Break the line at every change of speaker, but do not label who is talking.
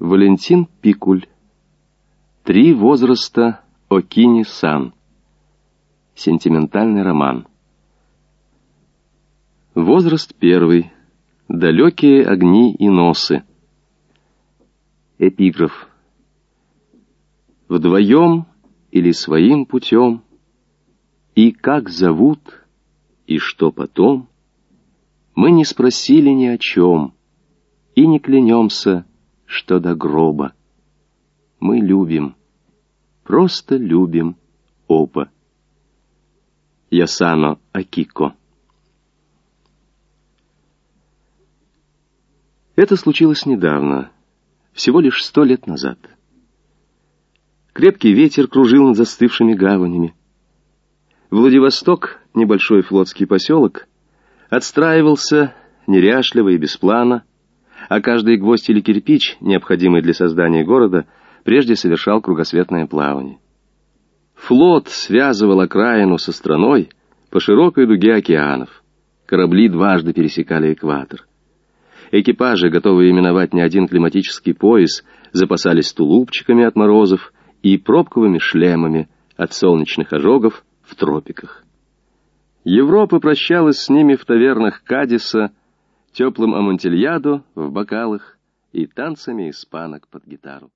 Валентин Пикуль. Три возраста Окини-сан. Сентиментальный роман. Возраст первый. Далекие огни и носы. Эпиграф. Вдвоем или своим путем, И как зовут, и что потом, Мы не спросили ни о чем, И не клянемся, что до гроба. Мы любим, просто любим оба. Ясано Акико Это случилось недавно, всего лишь сто лет назад. Крепкий ветер кружил над застывшими гаванями. Владивосток, небольшой флотский поселок, отстраивался неряшливо и без плана, а каждый гвоздь или кирпич, необходимый для создания города, прежде совершал кругосветное плавание. Флот связывал окраину со страной по широкой дуге океанов. Корабли дважды пересекали экватор. Экипажи, готовые именовать не один климатический пояс, запасались тулупчиками от морозов и пробковыми шлемами от солнечных ожогов в тропиках. Европа прощалась с ними в тавернах Кадиса, теплым амонтильядо в бокалах и танцами испанок под гитару.